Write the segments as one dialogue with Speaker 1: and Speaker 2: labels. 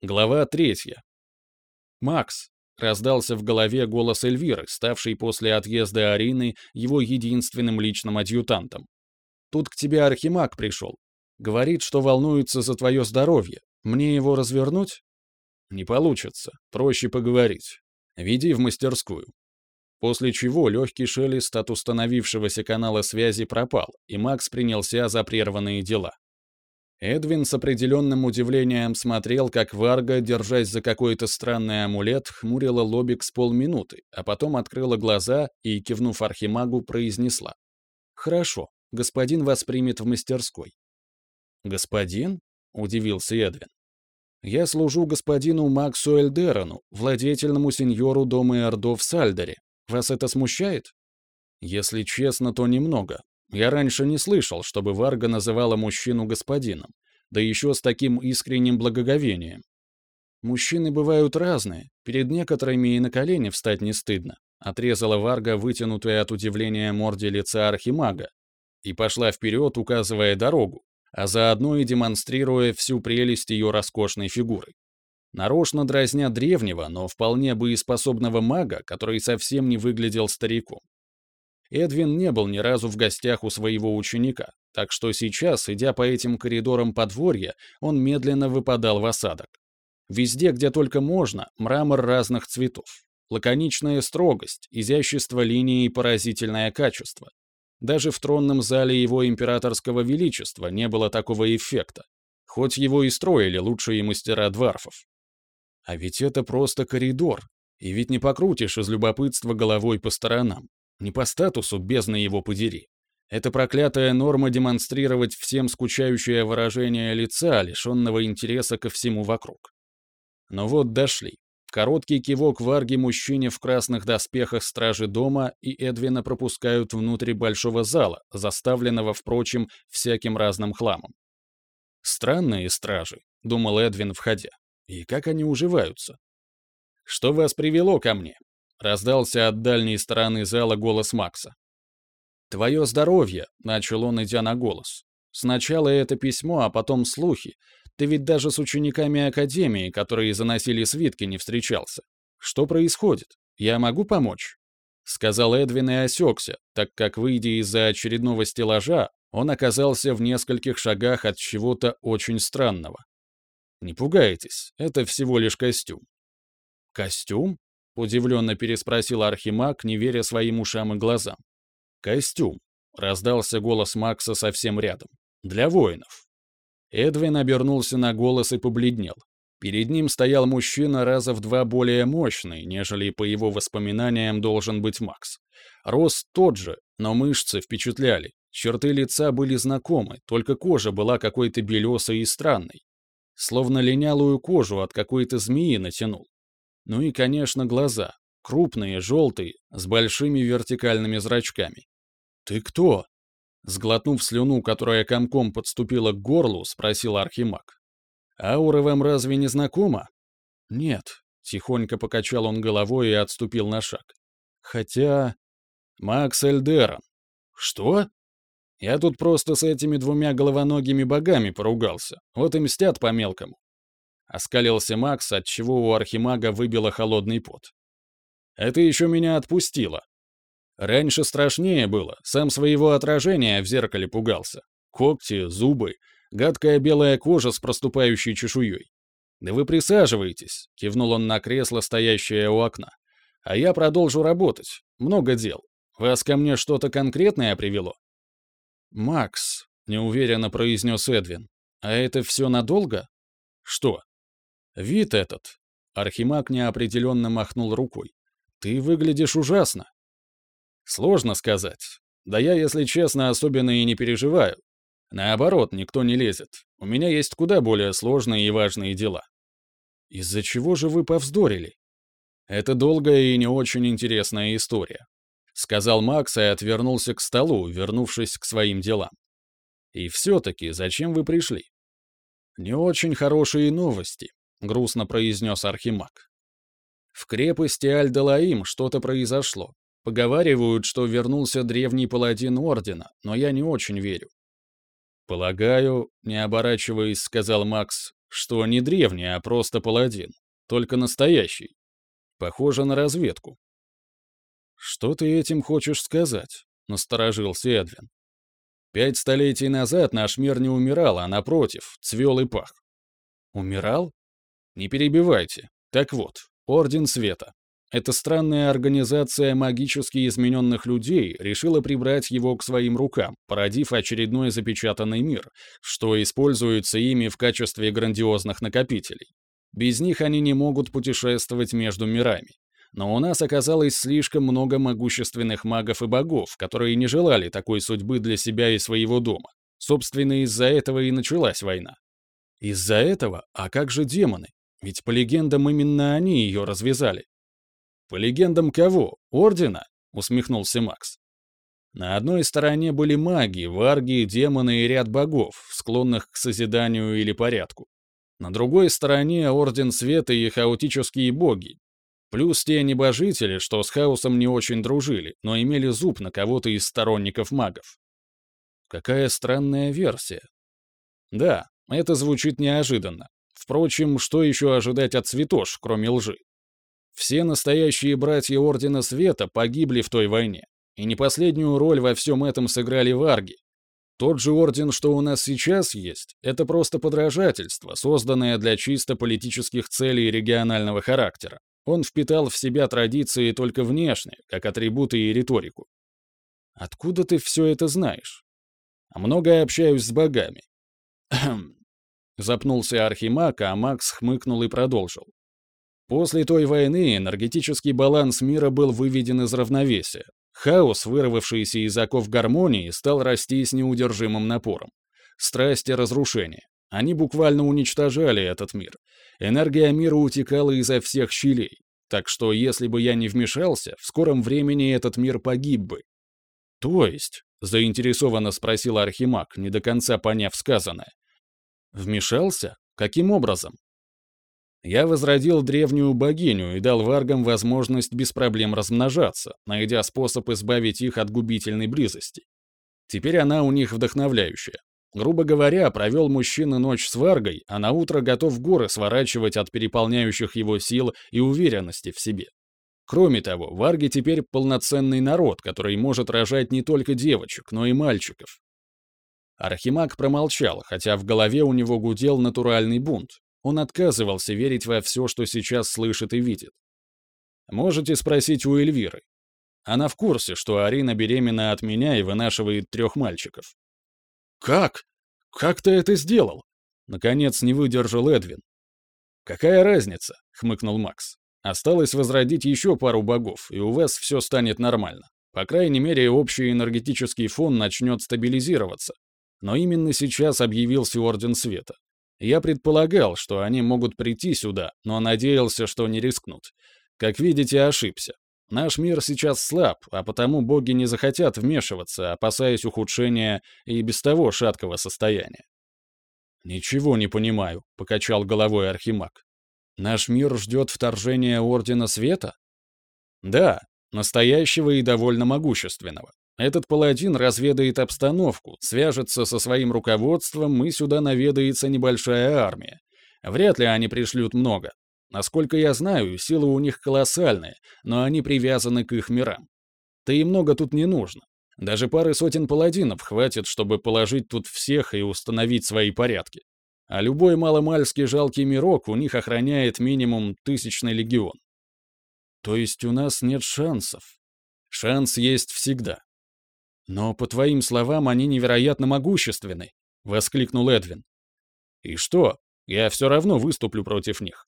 Speaker 1: Глава третья. «Макс!» — раздался в голове голос Эльвиры, ставший после отъезда Арины его единственным личным адъютантом. «Тут к тебе Архимаг пришел. Говорит, что волнуется за твое здоровье. Мне его развернуть?» «Не получится. Проще поговорить. Веди в мастерскую». После чего легкий шелест от установившегося канала связи пропал, и Макс принялся за прерванные дела. Эдвин с определенным удивлением смотрел, как Варга, держась за какой-то странный амулет, хмурила лобик с полминуты, а потом открыла глаза и, кивнув Архимагу, произнесла. «Хорошо, господин вас примет в мастерской». «Господин?» — удивился Эдвин. «Я служу господину Максу Эльдерану, владетельному сеньору дома Эрдо в Сальдере. Вас это смущает?» «Если честно, то немного. Я раньше не слышал, чтобы Варга называла мужчину господином, да еще с таким искренним благоговением. Мужчины бывают разные, перед некоторыми и на колени встать не стыдно, отрезала Варга, вытянутая от удивления морде лица архимага, и пошла вперед, указывая дорогу, а заодно и демонстрируя всю прелесть ее роскошной фигуры. Нарочно дразня древнего, но вполне боеспособного мага, который совсем не выглядел стариком. Эдвин не был ни разу в гостях у своего ученика, так что сейчас, идя по этим коридорам подворья, он медленно выпадал в осадок. Везде, где только можно, мрамор разных цветов. Лаконичная строгость, изящество линии и поразительное качество. Даже в тронном зале его императорского величества не было такого эффекта, хоть его и строили лучшие мастера дварфов. А ведь это просто коридор, и ведь не покрутишь из любопытства головой по сторонам. Не по статусу, бездна его подери. Это проклятая норма демонстрировать всем скучающее выражение лица, лишенного интереса ко всему вокруг. Но вот дошли. Короткий кивок варги мужчине в красных доспехах стражи дома и Эдвина пропускают внутрь большого зала, заставленного, впрочем, всяким разным хламом. «Странные стражи», — думал Эдвин, входя. «И как они уживаются?» «Что вас привело ко мне?» Раздался от дальней стороны зала голос Макса. «Твое здоровье», — начал он, идя на голос. «Сначала это письмо, а потом слухи. Ты ведь даже с учениками Академии, которые заносили свитки, не встречался. Что происходит? Я могу помочь?» Сказал Эдвин и осекся, так как, выйдя из-за очередного стеллажа, он оказался в нескольких шагах от чего-то очень странного. «Не пугайтесь, это всего лишь костюм». «Костюм?» Удивленно переспросил Архимаг, не веря своим ушам и глазам. «Костюм», — раздался голос Макса совсем рядом. «Для воинов». Эдвин обернулся на голос и побледнел. Перед ним стоял мужчина раза в два более мощный, нежели по его воспоминаниям должен быть Макс. Рост тот же, но мышцы впечатляли. Черты лица были знакомы, только кожа была какой-то белесой и странной. Словно линялую кожу от какой-то змеи натянул. Ну и, конечно, глаза. Крупные, желтые, с большими вертикальными зрачками. «Ты кто?» Сглотнув слюну, которая комком подступила к горлу, спросил Архимаг. «Аура вам разве не знакома?» «Нет», — тихонько покачал он головой и отступил на шаг. «Хотя...» «Макс Эльдерон». «Что?» «Я тут просто с этими двумя головоногими богами поругался. Вот и мстят по-мелкому. Оскалился Макс, от чего у архимага выбило холодный пот. «Это еще меня отпустило. Раньше страшнее было, сам своего отражения в зеркале пугался. Когти, зубы, гадкая белая кожа с проступающей чешуей. «Да вы присаживайтесь», — кивнул он на кресло, стоящее у окна. «А я продолжу работать. Много дел. Вас ко мне что-то конкретное привело?» «Макс», — неуверенно произнес Эдвин. «А это все надолго?» «Что?» Вид этот. Архимаг неопределенно махнул рукой. Ты выглядишь ужасно. Сложно сказать. Да я, если честно, особенно и не переживаю. Наоборот, никто не лезет. У меня есть куда более сложные и важные дела. Из-за чего же вы повздорили? Это долгая и не очень интересная история. Сказал Макс и отвернулся к столу, вернувшись к своим делам. И все-таки, зачем вы пришли? Не очень хорошие новости. — грустно произнес Архимаг. «В крепости Аль-Далаим что-то произошло. Поговаривают, что вернулся древний паладин Ордена, но я не очень верю». «Полагаю», — не оборачиваясь, сказал Макс, что не древний, а просто паладин, только настоящий. Похоже на разведку. «Что ты этим хочешь сказать?» — насторожился Эдвин. «Пять столетий назад наш мир не умирал, а, напротив, цвел и пах». «Умирал?» «Не перебивайте. Так вот, Орден Света. Эта странная организация магически измененных людей решила прибрать его к своим рукам, породив очередной запечатанный мир, что используется ими в качестве грандиозных накопителей. Без них они не могут путешествовать между мирами. Но у нас оказалось слишком много могущественных магов и богов, которые не желали такой судьбы для себя и своего дома. Собственно, из-за этого и началась война. Из-за этого? А как же демоны? Ведь по легендам именно они ее развязали. По легендам кого? Ордена? Усмехнулся Макс. На одной стороне были маги, варги, демоны и ряд богов, склонных к созиданию или порядку. На другой стороне Орден Света и хаотические боги, Плюс те небожители, что с хаосом не очень дружили, но имели зуб на кого-то из сторонников магов. Какая странная версия. Да, это звучит неожиданно. Впрочем, что еще ожидать от Святош, кроме лжи? Все настоящие братья Ордена Света погибли в той войне, и не последнюю роль во всем этом сыграли варги. Тот же орден, что у нас сейчас есть, это просто подражательство, созданное для чисто политических целей регионального характера. Он впитал в себя традиции только внешне, как атрибуты и риторику. Откуда ты все это знаешь? А много общаюсь с богами. Запнулся Архимаг, а Макс хмыкнул и продолжил. После той войны энергетический баланс мира был выведен из равновесия. Хаос, вырвавшийся из оков гармонии, стал расти с неудержимым напором. Страсти разрушения. Они буквально уничтожали этот мир. Энергия мира утекала изо всех щелей. Так что, если бы я не вмешался, в скором времени этот мир погиб бы. То есть, заинтересованно спросил Архимаг, не до конца поняв сказанное. Вмешался? Каким образом? Я возродил древнюю богиню и дал варгам возможность без проблем размножаться, найдя способ избавить их от губительной близости. Теперь она у них вдохновляющая. Грубо говоря, провел мужчина ночь с Варгой, а на утро готов горы сворачивать от переполняющих его сил и уверенности в себе. Кроме того, Варги теперь полноценный народ, который может рожать не только девочек, но и мальчиков. Архимаг промолчал, хотя в голове у него гудел натуральный бунт. Он отказывался верить во все, что сейчас слышит и видит. Можете спросить у Эльвиры. Она в курсе, что Арина беременна от меня и вынашивает трех мальчиков. «Как? Как ты это сделал?» Наконец не выдержал Эдвин. «Какая разница?» — хмыкнул Макс. «Осталось возродить еще пару богов, и у вас все станет нормально. По крайней мере, общий энергетический фон начнет стабилизироваться. Но именно сейчас объявился Орден Света. Я предполагал, что они могут прийти сюда, но надеялся, что не рискнут. Как видите, ошибся. Наш мир сейчас слаб, а потому боги не захотят вмешиваться, опасаясь ухудшения и без того шаткого состояния. «Ничего не понимаю», — покачал головой Архимаг. «Наш мир ждет вторжения Ордена Света?» «Да, настоящего и довольно могущественного. Этот паладин разведает обстановку, свяжется со своим руководством, и сюда наведается небольшая армия. Вряд ли они пришлют много, Насколько я знаю, силы у них колоссальные, но они привязаны к их мирам. Да и много тут не нужно. Даже пары сотен паладинов хватит, чтобы положить тут всех и установить свои порядки. А любой маломальский жалкий мирок у них охраняет минимум тысячный легион. То есть у нас нет шансов. Шанс есть всегда. Но, по твоим словам, они невероятно могущественны, — воскликнул Эдвин. И что? Я все равно выступлю против них.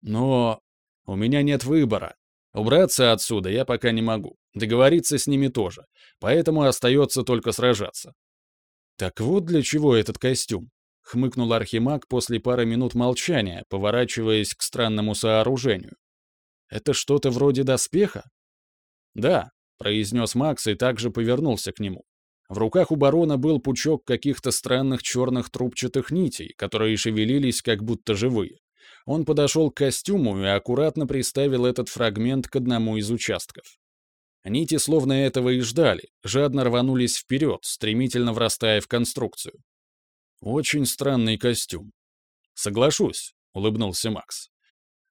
Speaker 1: Но у меня нет выбора. Убраться отсюда я пока не могу. Договориться с ними тоже. Поэтому остается только сражаться. Так вот для чего этот костюм? Хмыкнул Архимаг после пары минут молчания, поворачиваясь к странному сооружению. Это что-то вроде доспеха? Да, произнес Макс и также повернулся к нему. В руках у барона был пучок каких-то странных черных трубчатых нитей, которые шевелились как будто живые. Он подошел к костюму и аккуратно приставил этот фрагмент к одному из участков. Нити словно этого и ждали, жадно рванулись вперед, стремительно врастая в конструкцию. Очень странный костюм. Соглашусь, улыбнулся Макс.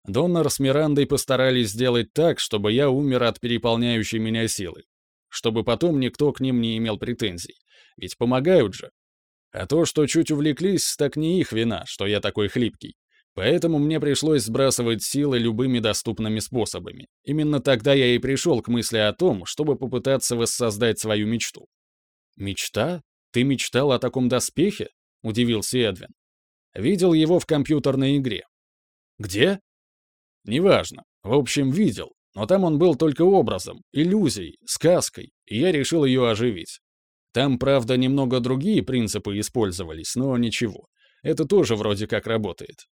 Speaker 1: Доннер с Мирандой постарались сделать так, чтобы я умер от переполняющей меня силы. Чтобы потом никто к ним не имел претензий. Ведь помогают же. А то, что чуть увлеклись, так не их вина, что я такой хлипкий. Поэтому мне пришлось сбрасывать силы любыми доступными способами. Именно тогда я и пришел к мысли о том, чтобы попытаться воссоздать свою мечту. «Мечта? Ты мечтал о таком доспехе?» — удивился Эдвин. «Видел его в компьютерной игре». «Где?» «Неважно. В общем, видел. Но там он был только образом, иллюзией, сказкой, и я решил ее оживить. Там, правда, немного другие принципы использовались, но ничего. Это тоже вроде как работает.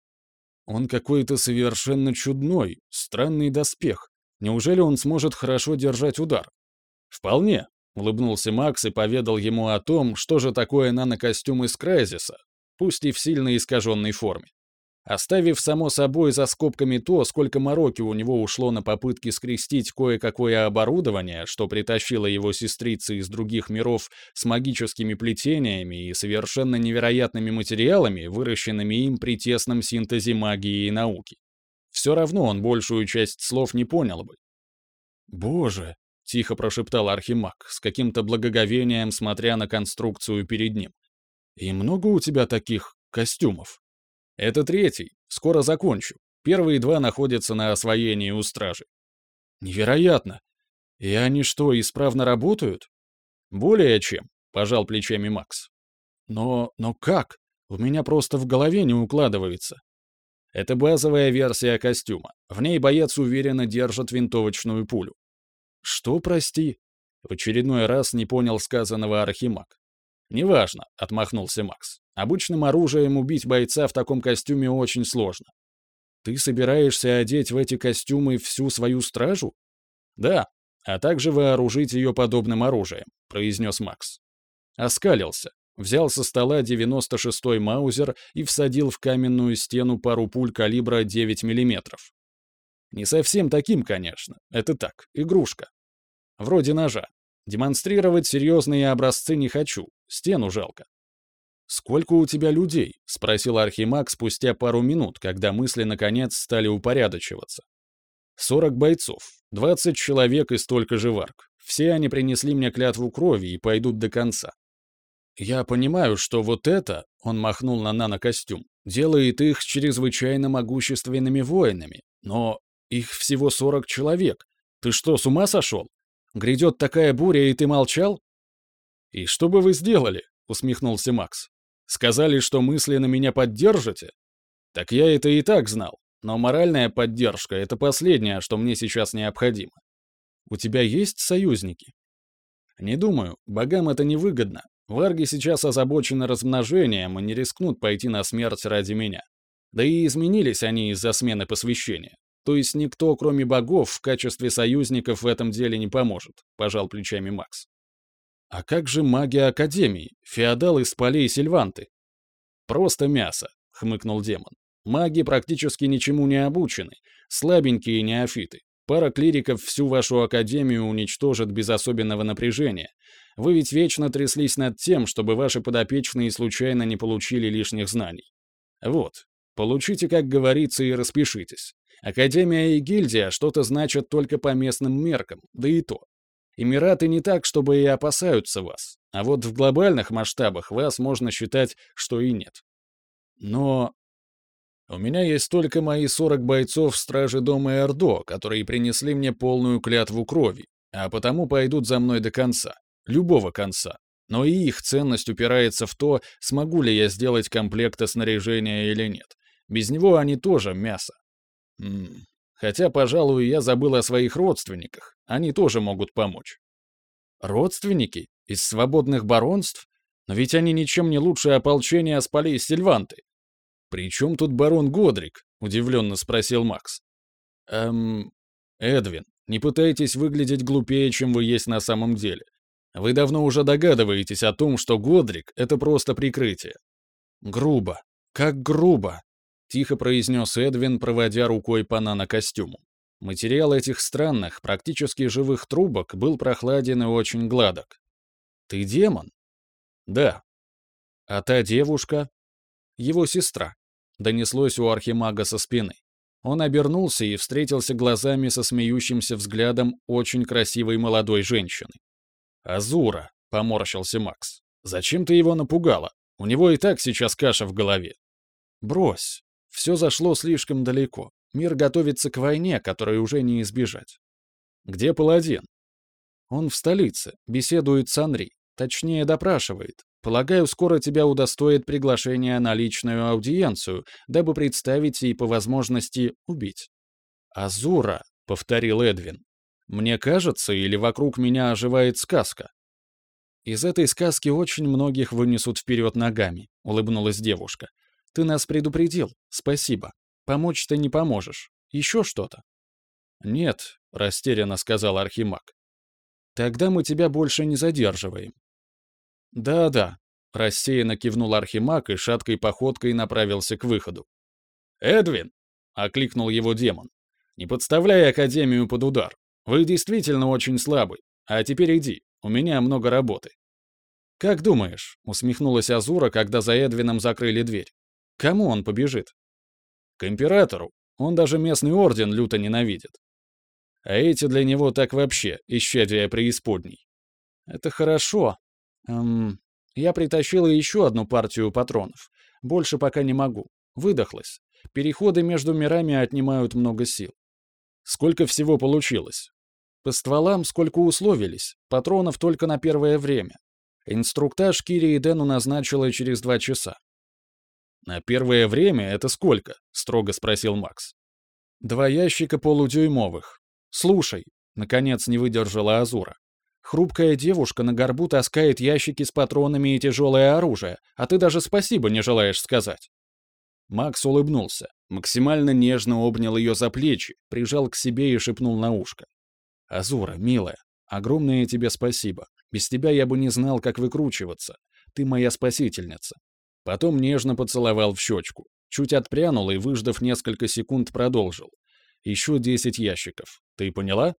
Speaker 1: Он какой-то совершенно чудной, странный доспех. Неужели он сможет хорошо держать удар? Вполне, улыбнулся Макс и поведал ему о том, что же такое нанокостюм из Крайзиса, пусть и в сильно искаженной форме. Оставив, само собой, за скобками то, сколько мороки у него ушло на попытки скрестить кое-какое оборудование, что притащила его сестрица из других миров с магическими плетениями и совершенно невероятными материалами, выращенными им при тесном синтезе магии и науки. Все равно он большую часть слов не понял бы. «Боже!» — тихо прошептал Архимаг, с каким-то благоговением смотря на конструкцию перед ним. «И много у тебя таких костюмов?» Это третий. Скоро закончу. Первые два находятся на освоении у стражи. Невероятно. И они что, исправно работают? Более чем, пожал плечами Макс. Но, но как? У меня просто в голове не укладывается. Это базовая версия костюма. В ней боец уверенно держит винтовочную пулю. Что, прости? В очередной раз не понял сказанного Архимаг. «Неважно», — отмахнулся Макс. «Обычным оружием убить бойца в таком костюме очень сложно». «Ты собираешься одеть в эти костюмы всю свою стражу?» «Да, а также вооружить ее подобным оружием», — произнес Макс. Оскалился, взял со стола 96-й маузер и всадил в каменную стену пару пуль калибра 9 мм. Не совсем таким, конечно, это так, игрушка. Вроде ножа. Демонстрировать серьезные образцы не хочу, стену жалко. «Сколько у тебя людей?» — спросил Архимаг спустя пару минут, когда мысли наконец стали упорядочиваться. «Сорок бойцов, двадцать человек и столько же варк. Все они принесли мне клятву крови и пойдут до конца. Я понимаю, что вот это, — он махнул на нанокостюм, — делает их чрезвычайно могущественными воинами, но их всего сорок человек. Ты что, с ума сошел? Грядет такая буря, и ты молчал?» «И что бы вы сделали?» — усмехнулся Макс. «Сказали, что мысленно меня поддержите? Так я это и так знал, но моральная поддержка — это последнее, что мне сейчас необходимо. У тебя есть союзники?» «Не думаю, богам это невыгодно. Варги сейчас озабочены размножением и не рискнут пойти на смерть ради меня. Да и изменились они из-за смены посвящения. То есть никто, кроме богов, в качестве союзников в этом деле не поможет», — пожал плечами Макс. «А как же магия Академии, феодалы с полей Сильванты?» «Просто мясо», — хмыкнул демон. «Маги практически ничему не обучены, слабенькие неофиты. Пара клириков всю вашу Академию уничтожит без особенного напряжения. Вы ведь вечно тряслись над тем, чтобы ваши подопечные случайно не получили лишних знаний. Вот, получите, как говорится, и распишитесь. Академия и гильдия что-то значат только по местным меркам, да и то. Эмираты не так, чтобы и опасаются вас, а вот в глобальных масштабах вас можно считать, что и нет. Но у меня есть только мои 40 бойцов стражи дома Эрдо, которые принесли мне полную клятву крови, а потому пойдут за мной до конца, любого конца. Но и их ценность упирается в то, смогу ли я сделать комплекты снаряжения или нет. Без него они тоже мясо. Хотя, пожалуй, я забыл о своих родственниках. Они тоже могут помочь. Родственники? Из свободных баронств? Но ведь они ничем не лучше ополчения с полей Сильванты. «При чем тут барон Годрик?» — удивленно спросил Макс. «Эм... Эдвин, не пытайтесь выглядеть глупее, чем вы есть на самом деле. Вы давно уже догадываетесь о том, что Годрик — это просто прикрытие». «Грубо. Как грубо!» Тихо произнес Эдвин, проводя рукой по нанокостюму. Материал этих странных, практически живых трубок был прохладен и очень гладок. «Ты демон?» «Да». «А та девушка?» «Его сестра. донеслось у архимага со спины. Он обернулся и встретился глазами со смеющимся взглядом очень красивой молодой женщины. «Азура», — поморщился Макс, — «зачем ты его напугала? У него и так сейчас каша в голове». «Брось. Все зашло слишком далеко. Мир готовится к войне, которой уже не избежать». «Где паладин?» «Он в столице, беседует с Анри, точнее допрашивает. Полагаю, скоро тебя удостоит приглашения на личную аудиенцию, дабы представить и, по возможности, убить». «Азура», — повторил Эдвин. «Мне кажется, или вокруг меня оживает сказка?» «Из этой сказки очень многих вынесут вперед ногами», — улыбнулась девушка. «Ты нас предупредил. Спасибо. Помочь ты не поможешь. Еще что-то?» «Нет», — растерянно сказал Архимаг. «Тогда мы тебя больше не задерживаем. «Да-да», — рассеянно кивнул Архимаг и шаткой походкой направился к выходу. «Эдвин!» — окликнул его демон. «Не подставляй Академию под удар. Вы действительно очень слабый. А теперь иди, у меня много работы». «Как думаешь?» — усмехнулась Азура, когда за Эдвином закрыли дверь. «Кому он побежит?» «К императору. Он даже местный орден люто ненавидит. А эти для него так вообще, исчадия преисподней». «Это хорошо», Эм, я притащила еще одну партию патронов. Больше пока не могу. Выдохлась. Переходы между мирами отнимают много сил. Сколько всего получилось? По стволам сколько условились. Патронов только на первое время. Инструктаж Кири и Дэну назначила через два часа. «На первое время это сколько?» — строго спросил Макс. «Два ящика полудюймовых. Слушай», — наконец не выдержала Азура. Хрупкая девушка на горбу таскает ящики с патронами и тяжелое оружие, а ты даже спасибо не желаешь сказать». Макс улыбнулся, максимально нежно обнял ее за плечи, прижал к себе и шепнул на ушко. «Азура, милая, огромное тебе спасибо. Без тебя я бы не знал, как выкручиваться. Ты моя спасительница». Потом нежно поцеловал в щечку, чуть отпрянул и, выждав несколько секунд, продолжил. «Еще десять ящиков. Ты поняла?»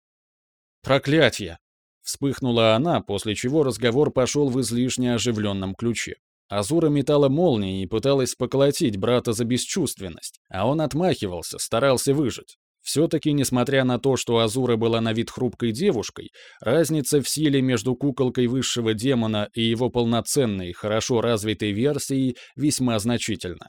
Speaker 1: «Проклятье!» Вспыхнула она, после чего разговор пошел в излишне оживленном ключе. Азура метала молнии и пыталась поколотить брата за бесчувственность, а он отмахивался, старался выжить. Все-таки, несмотря на то, что Азура была на вид хрупкой девушкой, разница в силе между куколкой высшего демона и его полноценной, хорошо развитой версией весьма значительна.